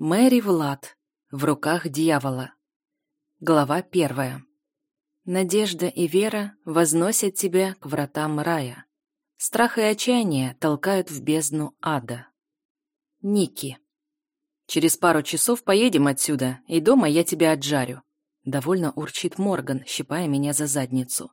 Мэри Влад. В руках дьявола. Глава первая. Надежда и вера возносят тебя к вратам рая. Страх и отчаяние толкают в бездну ада. Ники. Через пару часов поедем отсюда, и дома я тебя отжарю. Довольно урчит Морган, щипая меня за задницу.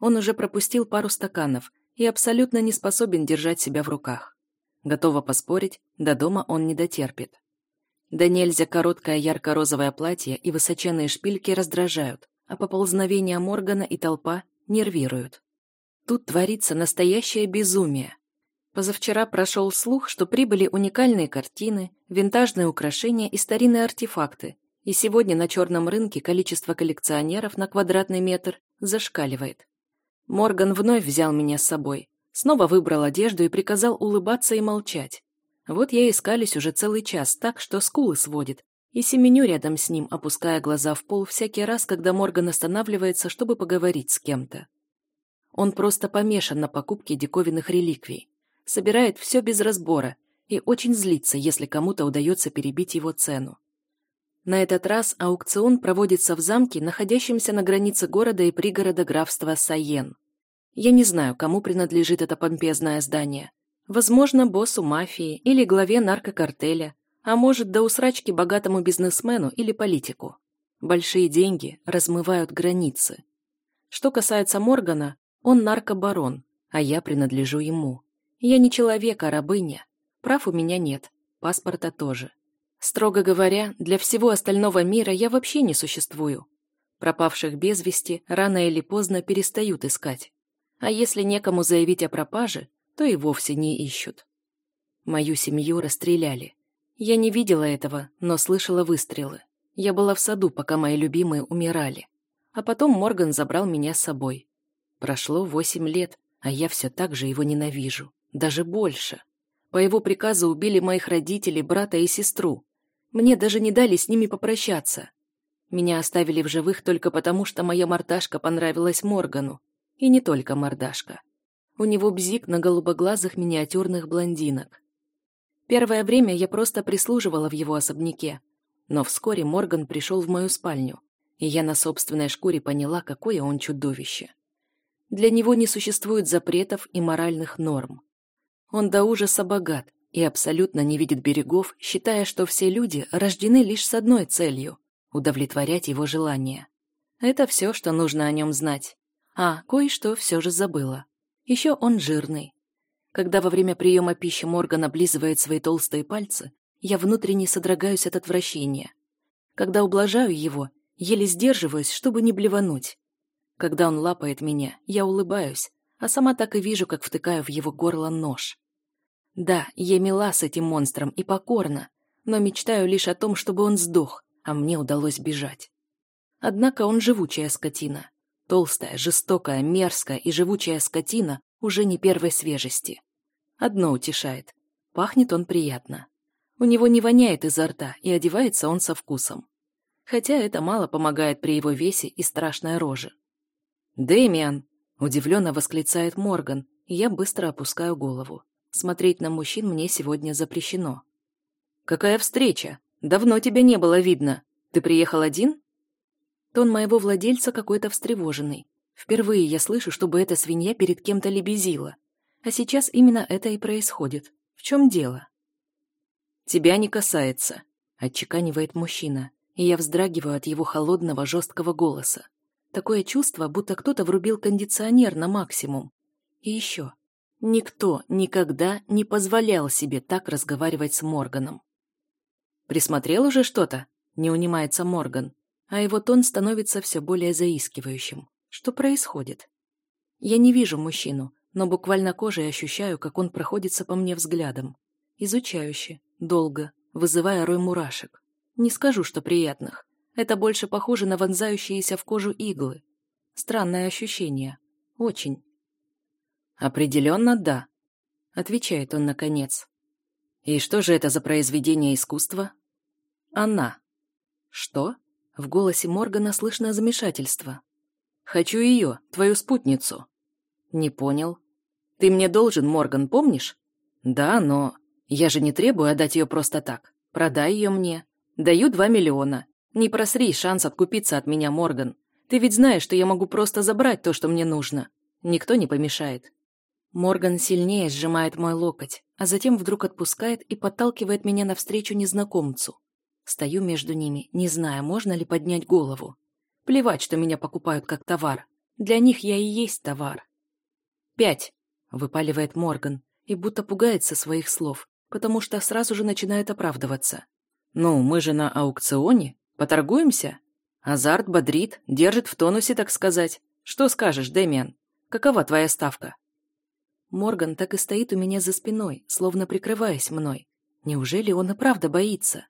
Он уже пропустил пару стаканов и абсолютно не способен держать себя в руках. Готова поспорить, до дома он не дотерпит. Да нельзя короткое ярко-розовое платье и высоченные шпильки раздражают, а поползновения Моргана и толпа нервируют. Тут творится настоящее безумие. Позавчера прошел слух, что прибыли уникальные картины, винтажные украшения и старинные артефакты, и сегодня на черном рынке количество коллекционеров на квадратный метр зашкаливает. Морган вновь взял меня с собой, снова выбрал одежду и приказал улыбаться и молчать. Вот я искались уже целый час так, что скулы сводит, и семеню рядом с ним, опуская глаза в пол всякий раз, когда Морган останавливается, чтобы поговорить с кем-то. Он просто помешан на покупке диковинных реликвий, собирает все без разбора и очень злится, если кому-то удается перебить его цену. На этот раз аукцион проводится в замке, находящемся на границе города и пригорода графства Сайен. Я не знаю, кому принадлежит это помпезное здание, Возможно, боссу мафии или главе наркокартеля, а может, до усрачки богатому бизнесмену или политику. Большие деньги размывают границы. Что касается Моргана, он наркобарон, а я принадлежу ему. Я не человек, а рабыня. Прав у меня нет, паспорта тоже. Строго говоря, для всего остального мира я вообще не существую. Пропавших без вести рано или поздно перестают искать. А если некому заявить о пропаже, то и вовсе не ищут. Мою семью расстреляли. Я не видела этого, но слышала выстрелы. Я была в саду, пока мои любимые умирали. А потом Морган забрал меня с собой. Прошло восемь лет, а я все так же его ненавижу. Даже больше. По его приказу убили моих родителей, брата и сестру. Мне даже не дали с ними попрощаться. Меня оставили в живых только потому, что моя мордашка понравилась Моргану. И не только мордашка. У него бзик на голубоглазых миниатюрных блондинок. Первое время я просто прислуживала в его особняке, но вскоре Морган пришел в мою спальню, и я на собственной шкуре поняла, какое он чудовище. Для него не существует запретов и моральных норм. Он до ужаса богат и абсолютно не видит берегов, считая, что все люди рождены лишь с одной целью – удовлетворять его желания. Это все, что нужно о нем знать. А, кое-что все же забыла. Еще он жирный. Когда во время приема пищи Морган облизывает свои толстые пальцы, я внутренне содрогаюсь от отвращения. Когда ублажаю его, еле сдерживаюсь, чтобы не блевануть. Когда он лапает меня, я улыбаюсь, а сама так и вижу, как втыкаю в его горло нож. Да, я мила с этим монстром и покорна, но мечтаю лишь о том, чтобы он сдох, а мне удалось бежать. Однако он живучая скотина. Толстая, жестокая, мерзкая и живучая скотина уже не первой свежести. Одно утешает. Пахнет он приятно. У него не воняет изо рта, и одевается он со вкусом. Хотя это мало помогает при его весе и страшной роже. «Дэмиан!» – удивленно восклицает Морган, и я быстро опускаю голову. Смотреть на мужчин мне сегодня запрещено. «Какая встреча? Давно тебя не было видно. Ты приехал один?» Тон моего владельца какой-то встревоженный. Впервые я слышу, чтобы эта свинья перед кем-то лебезила. А сейчас именно это и происходит. В чем дело? «Тебя не касается», — отчеканивает мужчина, и я вздрагиваю от его холодного, жесткого голоса. Такое чувство, будто кто-то врубил кондиционер на максимум. И еще. Никто никогда не позволял себе так разговаривать с Морганом. «Присмотрел уже что-то?» — не унимается Морган а его тон становится все более заискивающим. Что происходит? Я не вижу мужчину, но буквально кожей ощущаю, как он проходится по мне взглядом. Изучающе, долго, вызывая рой мурашек. Не скажу, что приятных. Это больше похоже на вонзающиеся в кожу иглы. Странное ощущение. Очень. «Определенно, да», — отвечает он наконец. «И что же это за произведение искусства?» «Она». «Что?» В голосе Моргана слышно замешательство. «Хочу ее, твою спутницу». «Не понял». «Ты мне должен, Морган, помнишь?» «Да, но... Я же не требую отдать ее просто так. Продай ее мне. Даю два миллиона. Не просри шанс откупиться от меня, Морган. Ты ведь знаешь, что я могу просто забрать то, что мне нужно. Никто не помешает. Морган сильнее сжимает мой локоть, а затем вдруг отпускает и подталкивает меня навстречу незнакомцу. Стою между ними, не зная, можно ли поднять голову. Плевать, что меня покупают как товар. Для них я и есть товар. «Пять», — выпаливает Морган, и будто пугается своих слов, потому что сразу же начинает оправдываться. «Ну, мы же на аукционе. Поторгуемся?» Азарт бодрит, держит в тонусе, так сказать. Что скажешь, Дэмиан? Какова твоя ставка? Морган так и стоит у меня за спиной, словно прикрываясь мной. Неужели он и правда боится?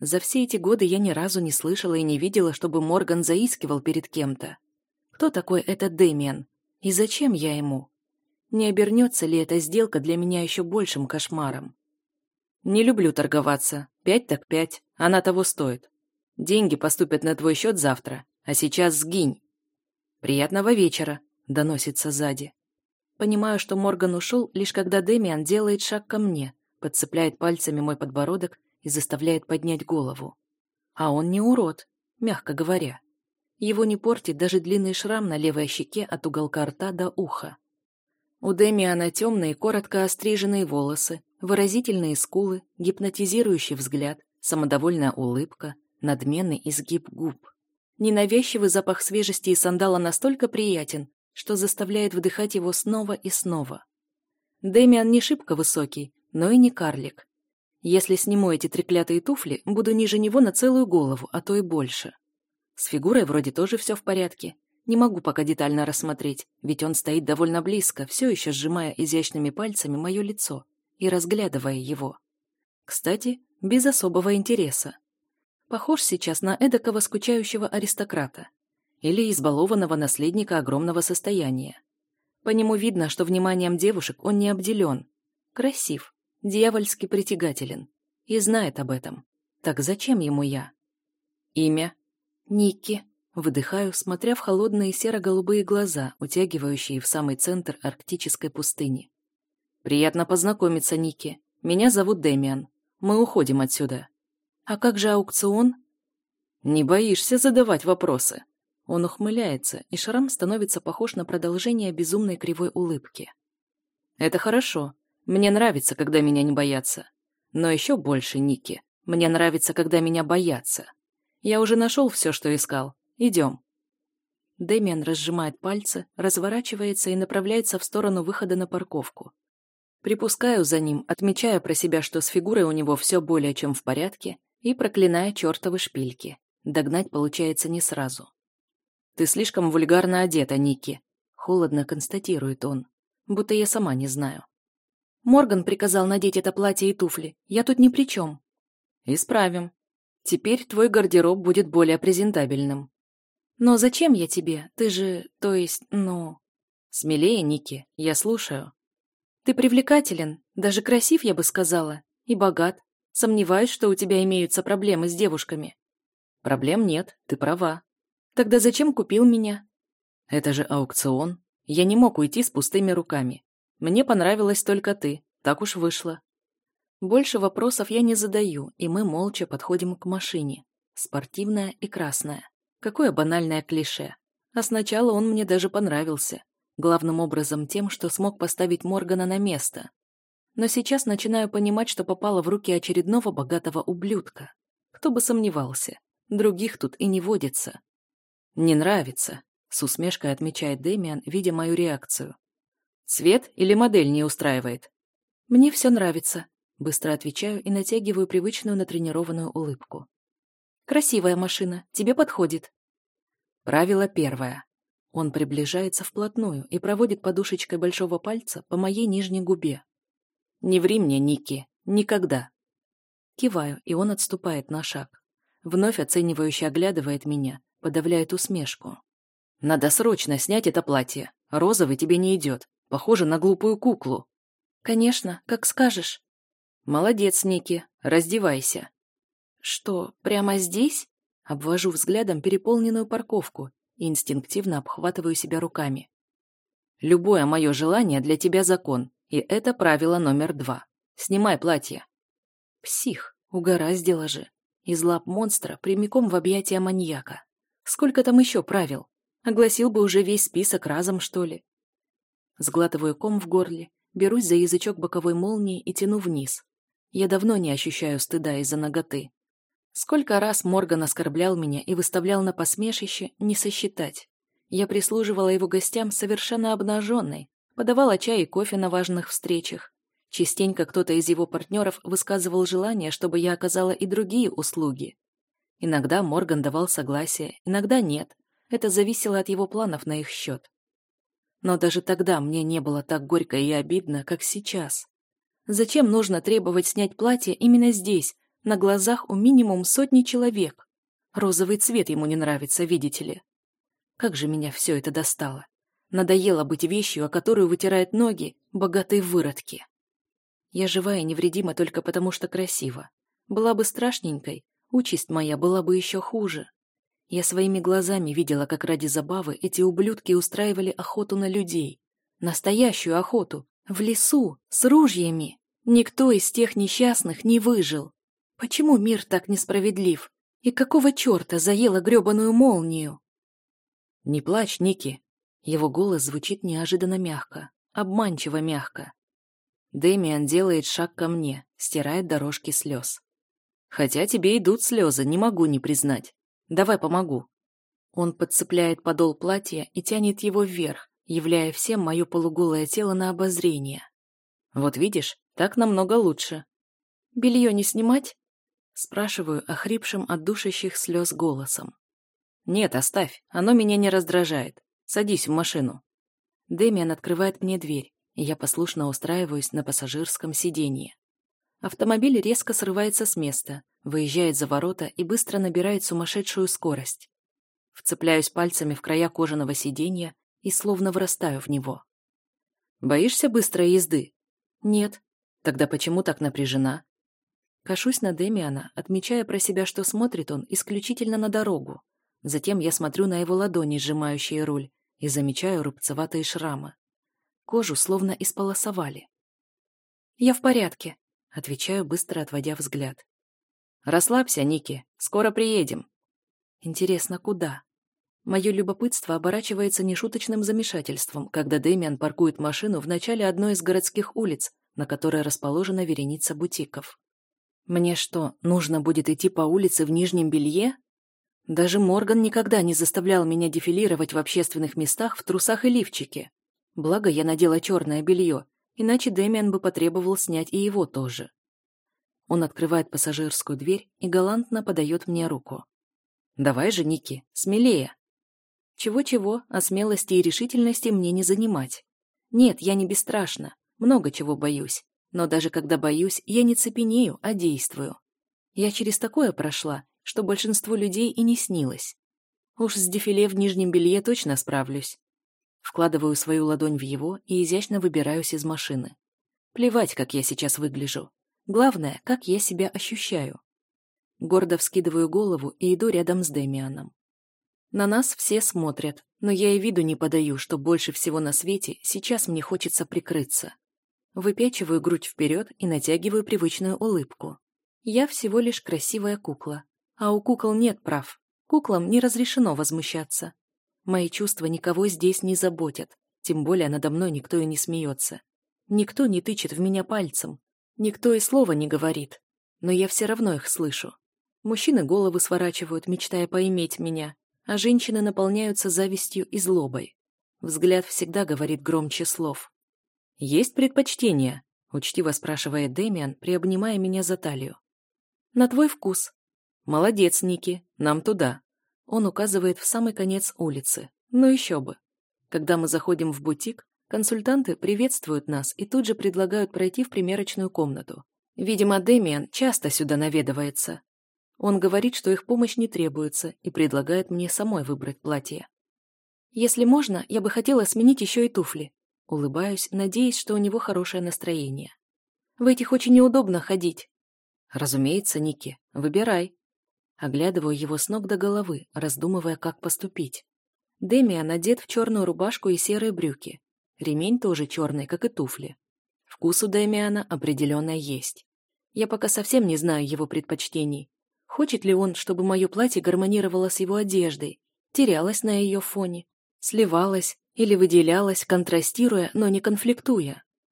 За все эти годы я ни разу не слышала и не видела, чтобы Морган заискивал перед кем-то. Кто такой этот Дэмиан? И зачем я ему? Не обернется ли эта сделка для меня еще большим кошмаром? Не люблю торговаться. Пять так пять. Она того стоит. Деньги поступят на твой счет завтра, а сейчас сгинь. Приятного вечера, доносится сзади. Понимаю, что Морган ушел, лишь когда Дэмиан делает шаг ко мне, подцепляет пальцами мой подбородок и заставляет поднять голову. А он не урод, мягко говоря. Его не портит даже длинный шрам на левой щеке от уголка рта до уха. У Дэмиана темные, коротко остриженные волосы, выразительные скулы, гипнотизирующий взгляд, самодовольная улыбка, надменный изгиб губ. Ненавязчивый запах свежести и сандала настолько приятен, что заставляет вдыхать его снова и снова. Дэмиан не шибко высокий, но и не карлик. Если сниму эти треклятые туфли, буду ниже него на целую голову, а то и больше. С фигурой вроде тоже все в порядке. Не могу пока детально рассмотреть, ведь он стоит довольно близко, все еще сжимая изящными пальцами мое лицо и разглядывая его. Кстати, без особого интереса. Похож сейчас на эдакого скучающего аристократа или избалованного наследника огромного состояния. По нему видно, что вниманием девушек он не обделен. Красив, дьявольски притягателен. И знает об этом. Так зачем ему я? Имя? Никки. Выдыхаю, смотря в холодные серо-голубые глаза, утягивающие в самый центр арктической пустыни. «Приятно познакомиться, Ники. Меня зовут Дэмиан. Мы уходим отсюда». «А как же аукцион?» «Не боишься задавать вопросы?» Он ухмыляется, и шрам становится похож на продолжение безумной кривой улыбки. «Это хорошо. Мне нравится, когда меня не боятся. Но еще больше, Ники, мне нравится, когда меня боятся. Я уже нашел все, что искал. Идем». Дэмиан разжимает пальцы, разворачивается и направляется в сторону выхода на парковку. Припускаю за ним, отмечая про себя, что с фигурой у него все более чем в порядке, и проклиная чертовы шпильки. Догнать получается не сразу. «Ты слишком вульгарно одета, Ники», — холодно констатирует он, будто я сама не знаю. Морган приказал надеть это платье и туфли. Я тут ни при чем. Исправим. Теперь твой гардероб будет более презентабельным. Но зачем я тебе? Ты же, то есть, ну... Смелее, Ники, я слушаю. Ты привлекателен, даже красив, я бы сказала, и богат. Сомневаюсь, что у тебя имеются проблемы с девушками. Проблем нет, ты права. Тогда зачем купил меня? Это же аукцион. Я не мог уйти с пустыми руками. Мне понравилась только ты, так уж вышло. Больше вопросов я не задаю, и мы молча подходим к машине. Спортивная и красная. Какое банальное клише. А сначала он мне даже понравился. Главным образом тем, что смог поставить Моргана на место но сейчас начинаю понимать, что попала в руки очередного богатого ублюдка. Кто бы сомневался, других тут и не водится. «Не нравится», — с усмешкой отмечает Дэмиан, видя мою реакцию. «Цвет или модель не устраивает?» «Мне все нравится», — быстро отвечаю и натягиваю привычную натренированную улыбку. «Красивая машина, тебе подходит». Правило первое. Он приближается вплотную и проводит подушечкой большого пальца по моей нижней губе. «Не ври мне, Ники. Никогда». Киваю, и он отступает на шаг. Вновь оценивающе оглядывает меня, подавляет усмешку. «Надо срочно снять это платье. Розовый тебе не идет. Похоже на глупую куклу». «Конечно, как скажешь». «Молодец, Ники. Раздевайся». «Что, прямо здесь?» Обвожу взглядом переполненную парковку и инстинктивно обхватываю себя руками. «Любое мое желание для тебя закон. И это правило номер два. Снимай платье. Псих, Угораздило же. Из лап монстра прямиком в объятия маньяка. Сколько там еще правил? Огласил бы уже весь список разом, что ли? Сглатываю ком в горле, берусь за язычок боковой молнии и тяну вниз. Я давно не ощущаю стыда из-за ноготы. Сколько раз Морган оскорблял меня и выставлял на посмешище, не сосчитать. Я прислуживала его гостям совершенно обнаженной, подавала чай и кофе на важных встречах. Частенько кто-то из его партнеров высказывал желание, чтобы я оказала и другие услуги. Иногда Морган давал согласие, иногда нет. Это зависело от его планов на их счет. Но даже тогда мне не было так горько и обидно, как сейчас. Зачем нужно требовать снять платье именно здесь, на глазах у минимум сотни человек? Розовый цвет ему не нравится, видите ли. Как же меня все это достало. Надоело быть вещью, о которую вытирают ноги богатые выродки. Я жива и невредима только потому, что красива. Была бы страшненькой, участь моя была бы еще хуже. Я своими глазами видела, как ради забавы эти ублюдки устраивали охоту на людей. Настоящую охоту. В лесу, с ружьями. Никто из тех несчастных не выжил. Почему мир так несправедлив? И какого черта заела гребаную молнию? «Не плачь, Ники!» Его голос звучит неожиданно мягко, обманчиво мягко. Дэмиан делает шаг ко мне, стирает дорожки слез. «Хотя тебе идут слезы, не могу не признать. Давай помогу». Он подцепляет подол платья и тянет его вверх, являя всем мое полуголое тело на обозрение. «Вот видишь, так намного лучше». «Белье не снимать?» Спрашиваю охрипшим от душащих слез голосом. «Нет, оставь, оно меня не раздражает. Садись в машину». Дэмиан открывает мне дверь, и я послушно устраиваюсь на пассажирском сиденье. Автомобиль резко срывается с места, выезжает за ворота и быстро набирает сумасшедшую скорость. Вцепляюсь пальцами в края кожаного сиденья и словно врастаю в него. «Боишься быстрой езды?» «Нет». «Тогда почему так напряжена?» Кашусь на Демиана, отмечая про себя, что смотрит он исключительно на дорогу. Затем я смотрю на его ладони, сжимающие руль, и замечаю рубцеватые шрамы. Кожу словно исполосовали. «Я в порядке», — отвечаю, быстро отводя взгляд. «Расслабься, Ники, скоро приедем». Интересно, куда? Мое любопытство оборачивается нешуточным замешательством, когда Дэмиан паркует машину в начале одной из городских улиц, на которой расположена вереница бутиков. Мне что, нужно будет идти по улице в нижнем белье? Даже Морган никогда не заставлял меня дефилировать в общественных местах в трусах и лифчике. Благо, я надела черное белье, иначе Дэмиан бы потребовал снять и его тоже. Он открывает пассажирскую дверь и галантно подает мне руку. «Давай же, Ники, смелее!» Чего-чего, а смелости и решительности мне не занимать. Нет, я не бесстрашна, много чего боюсь. Но даже когда боюсь, я не цепенею, а действую. Я через такое прошла, что большинству людей и не снилось. Уж с дефиле в нижнем белье точно справлюсь. Вкладываю свою ладонь в его и изящно выбираюсь из машины. Плевать, как я сейчас выгляжу. Главное, как я себя ощущаю. Гордо вскидываю голову и иду рядом с Демианом. На нас все смотрят, но я и виду не подаю, что больше всего на свете сейчас мне хочется прикрыться. Выпячиваю грудь вперед и натягиваю привычную улыбку. Я всего лишь красивая кукла. А у кукол нет прав. Куклам не разрешено возмущаться. Мои чувства никого здесь не заботят, тем более надо мной никто и не смеется. Никто не тычет в меня пальцем, никто и слова не говорит, но я все равно их слышу. Мужчины головы сворачивают, мечтая поиметь меня, а женщины наполняются завистью и злобой. Взгляд всегда говорит громче слов. «Есть предпочтение?» — учтиво спрашивает Дэмиан, приобнимая меня за талию. «На твой вкус». «Молодец, Ники, нам туда». Он указывает в самый конец улицы. Ну еще бы. Когда мы заходим в бутик, консультанты приветствуют нас и тут же предлагают пройти в примерочную комнату. Видимо, Дэмиан часто сюда наведывается. Он говорит, что их помощь не требуется и предлагает мне самой выбрать платье. Если можно, я бы хотела сменить еще и туфли. Улыбаюсь, надеясь, что у него хорошее настроение. В этих очень неудобно ходить. Разумеется, Ники, выбирай. Оглядываю его с ног до головы, раздумывая, как поступить. Демиан одет в черную рубашку и серые брюки. Ремень тоже черный, как и туфли. Вкус у Демиана определенно есть. Я пока совсем не знаю его предпочтений. Хочет ли он, чтобы мое платье гармонировало с его одеждой, терялось на ее фоне, сливалось или выделялось, контрастируя, но не конфликтуя?